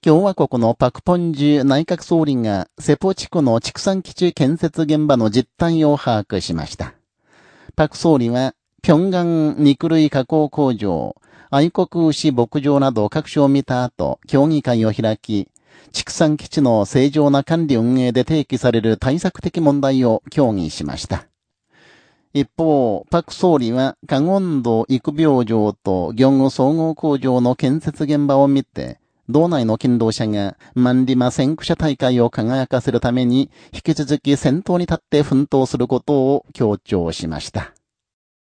共和国のパクポンジュ内閣総理がセポ地区の畜産基地建設現場の実態を把握しました。パク総理は、平安肉類加工工場、愛国牛牧場など各所を見た後、協議会を開き、畜産基地の正常な管理運営で提起される対策的問題を協議しました。一方、パク総理は、カゴンド育病場と業務総合工場の建設現場を見て、道内の勤労者がマンリマ先駆者大会を輝かせるために引き続き先頭に立って奮闘することを強調しました。